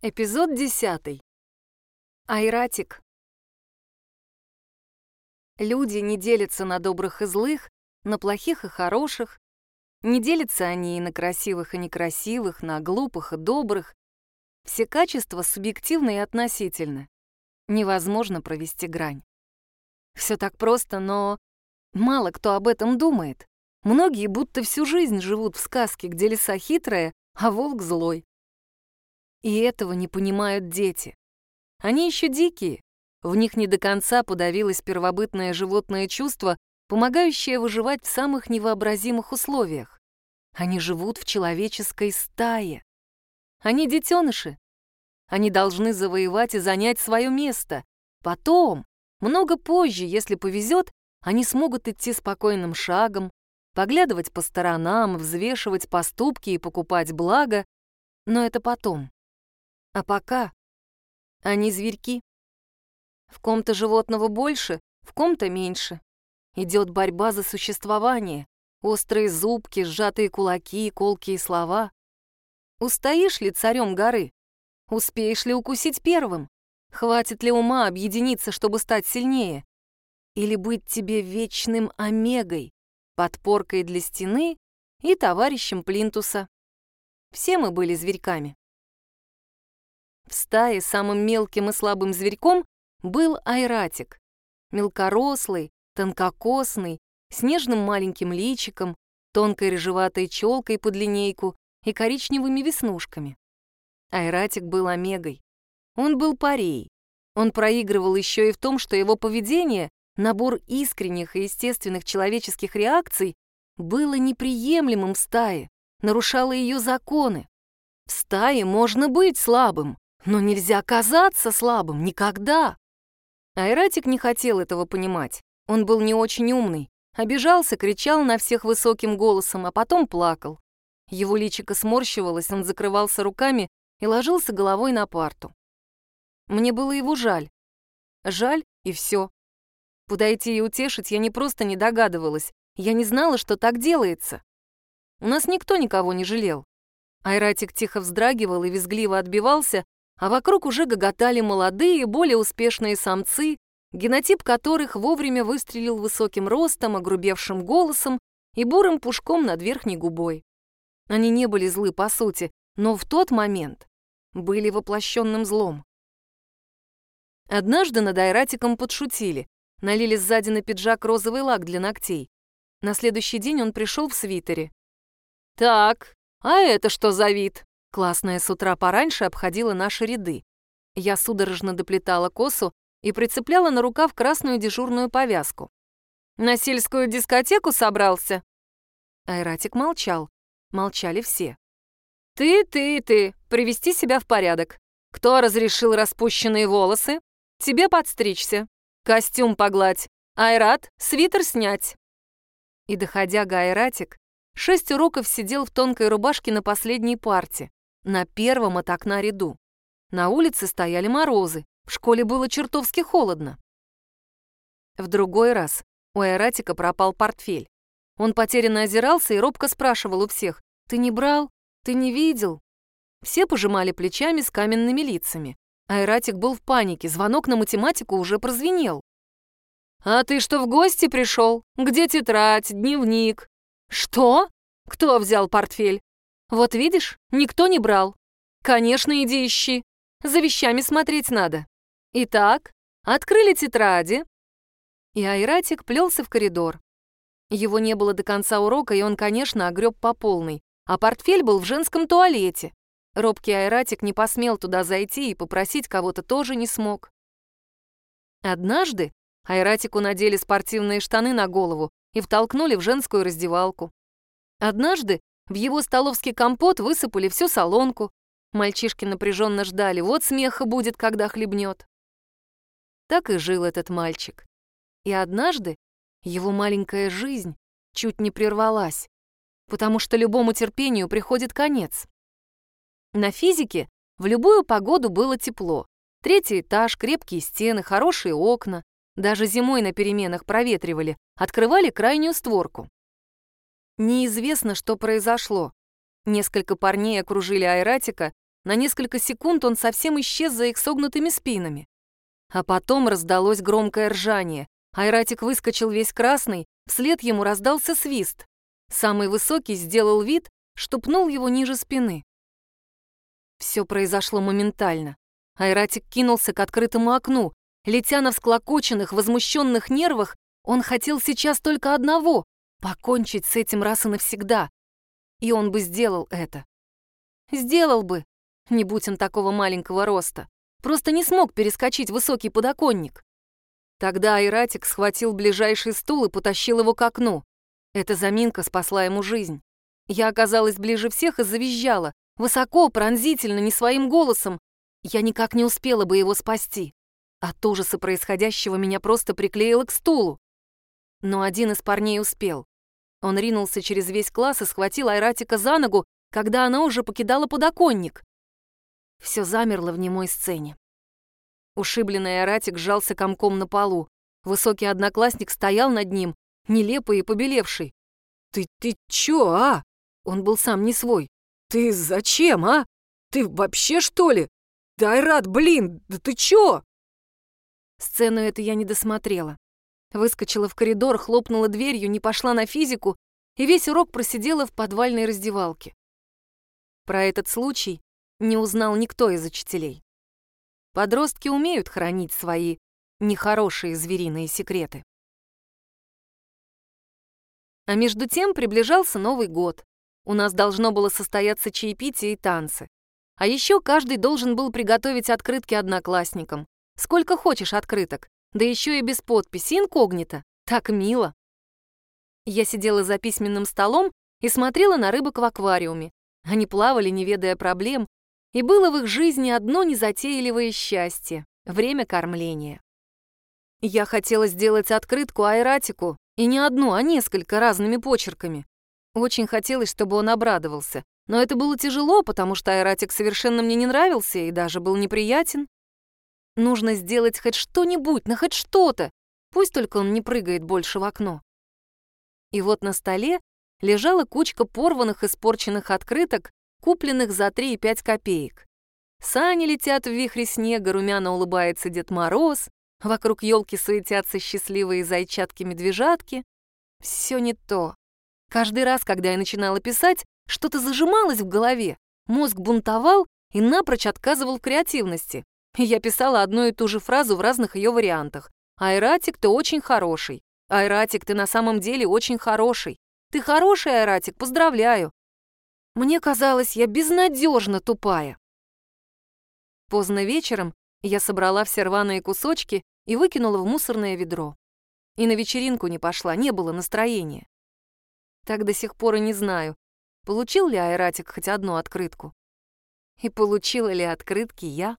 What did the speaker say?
Эпизод десятый. Айратик. Люди не делятся на добрых и злых, на плохих и хороших. Не делятся они и на красивых и некрасивых, на глупых и добрых. Все качества субъективны и относительны. Невозможно провести грань. Все так просто, но мало кто об этом думает. Многие будто всю жизнь живут в сказке, где лиса хитрая, а волк злой. И этого не понимают дети. Они еще дикие. В них не до конца подавилось первобытное животное чувство, помогающее выживать в самых невообразимых условиях. Они живут в человеческой стае. Они детеныши. Они должны завоевать и занять свое место. Потом, много позже, если повезет, они смогут идти спокойным шагом, поглядывать по сторонам, взвешивать поступки и покупать благо, но это потом. А пока они зверьки. В ком-то животного больше, в ком-то меньше. Идет борьба за существование, острые зубки, сжатые кулаки, колкие слова. Устоишь ли царем горы? Успеешь ли укусить первым? Хватит ли ума объединиться, чтобы стать сильнее? Или быть тебе вечным омегой, подпоркой для стены и товарищем Плинтуса? Все мы были зверьками. В стае самым мелким и слабым зверьком был айратик. Мелкорослый, тонкокосный, с нежным маленьким личиком, тонкой рыжеватой челкой под линейку и коричневыми веснушками. Айратик был омегой. Он был парей. Он проигрывал еще и в том, что его поведение, набор искренних и естественных человеческих реакций, было неприемлемым в стае, нарушало ее законы. В стае можно быть слабым, но нельзя казаться слабым никогда. Айратик не хотел этого понимать. Он был не очень умный. Обижался, кричал на всех высоким голосом, а потом плакал. Его личико сморщивалось, он закрывался руками и ложился головой на парту. Мне было его жаль. Жаль и все. Подойти и утешить я не просто не догадывалась, я не знала, что так делается. У нас никто никого не жалел. Айратик тихо вздрагивал и визгливо отбивался, а вокруг уже гоготали молодые, более успешные самцы, генотип которых вовремя выстрелил высоким ростом, огрубевшим голосом и бурым пушком над верхней губой. Они не были злы по сути, но в тот момент были воплощенным злом. Однажды над Айратиком подшутили, налили сзади на пиджак розовый лак для ногтей. На следующий день он пришел в свитере. «Так, а это что за вид?» Классная с утра пораньше обходила наши ряды. Я судорожно доплетала косу и прицепляла на рукав красную дежурную повязку. «На сельскую дискотеку собрался?» Айратик молчал. Молчали все. «Ты, ты, ты, привести себя в порядок. Кто разрешил распущенные волосы? Тебе подстричься. Костюм погладь. Айрат, свитер снять». И, доходя до Айратик, шесть уроков сидел в тонкой рубашке на последней парте на первом от окна ряду. На улице стояли морозы, в школе было чертовски холодно. В другой раз у Айратика пропал портфель. Он потерянно озирался и робко спрашивал у всех, «Ты не брал? Ты не видел?» Все пожимали плечами с каменными лицами. Айратик был в панике, звонок на математику уже прозвенел. «А ты что, в гости пришел? Где тетрадь, дневник?» «Что? Кто взял портфель? Вот видишь, никто не брал. Конечно, иди ищи. За вещами смотреть надо. Итак, открыли тетради. И Айратик плелся в коридор. Его не было до конца урока, и он, конечно, огреб по полной. А портфель был в женском туалете. Робкий Айратик не посмел туда зайти и попросить кого-то тоже не смог. Однажды Айратику надели спортивные штаны на голову и втолкнули в женскую раздевалку. Однажды в его столовский компот высыпали всю солонку. Мальчишки напряженно ждали, вот смеха будет, когда хлебнет. Так и жил этот мальчик. И однажды его маленькая жизнь чуть не прервалась, потому что любому терпению приходит конец. На физике в любую погоду было тепло. Третий этаж, крепкие стены, хорошие окна. Даже зимой на переменах проветривали, открывали крайнюю створку. Неизвестно, что произошло. Несколько парней окружили Айратика, На несколько секунд он совсем исчез за их согнутыми спинами. А потом раздалось громкое ржание. Айратик выскочил весь красный, вслед ему раздался свист. Самый высокий сделал вид, что пнул его ниже спины. Все произошло моментально. Айратик кинулся к открытому окну. Летя на всклокоченных, возмущенных нервах, он хотел сейчас только одного — покончить с этим раз и навсегда. И он бы сделал это. Сделал бы, не будь он такого маленького роста. Просто не смог перескочить высокий подоконник. Тогда Айратик схватил ближайший стул и потащил его к окну. Эта заминка спасла ему жизнь. Я оказалась ближе всех и завизжала, высоко, пронзительно, не своим голосом. Я никак не успела бы его спасти. От ужаса происходящего меня просто приклеило к стулу. Но один из парней успел. Он ринулся через весь класс и схватил Айратика за ногу, когда она уже покидала подоконник. Все замерло в немой сцене. Ушибленный Айратик сжался комком на полу. Высокий одноклассник стоял над ним, нелепый и побелевший. «Ты, ты чё, а?» Он был сам не свой. «Ты зачем, а? Ты вообще, что ли? Да, Айрат, блин, да ты чё?» Сцену эту я не досмотрела. Выскочила в коридор, хлопнула дверью, не пошла на физику и весь урок просидела в подвальной раздевалке. Про этот случай не узнал никто из учителей. Подростки умеют хранить свои нехорошие звериные секреты. А между тем приближался Новый год. У нас должно было состояться чаепитие и танцы. А еще каждый должен был приготовить открытки одноклассникам. Сколько хочешь открыток, да еще и без подписи, инкогнито. Так мило. Я сидела за письменным столом и смотрела на рыбок в аквариуме. Они плавали, не ведая проблем, и было в их жизни одно незатейливое счастье — время кормления. Я хотела сделать открытку Айратику, и не одну, а несколько разными почерками. Очень хотелось, чтобы он обрадовался, но это было тяжело, потому что Айратик совершенно мне не нравился и даже был неприятен. Нужно сделать хоть что-нибудь, на хоть что-то. Пусть только он не прыгает больше в окно. И вот на столе лежала кучка порванных испорченных открыток, купленных за 3 и 5 копеек. Сани летят в вихре снега, румяно улыбается Дед Мороз, вокруг елки суетятся счастливые зайчатки-медвежатки. Все не то. Каждый раз, когда я начинала писать, что-то зажималось в голове, мозг бунтовал и напрочь отказывал в креативности. Я писала одну и ту же фразу в разных ее вариантах. «Айратик, ты очень хороший». «Айратик, ты на самом деле очень хороший». «Ты хороший, Айратик, поздравляю». Мне казалось, я безнадежно тупая. Поздно вечером я собрала все рваные кусочки и выкинула в мусорное ведро. И на вечеринку не пошла, не было настроения. Так до сих пор и не знаю, получил ли Айратик хоть одну открытку. И получила ли открытки я?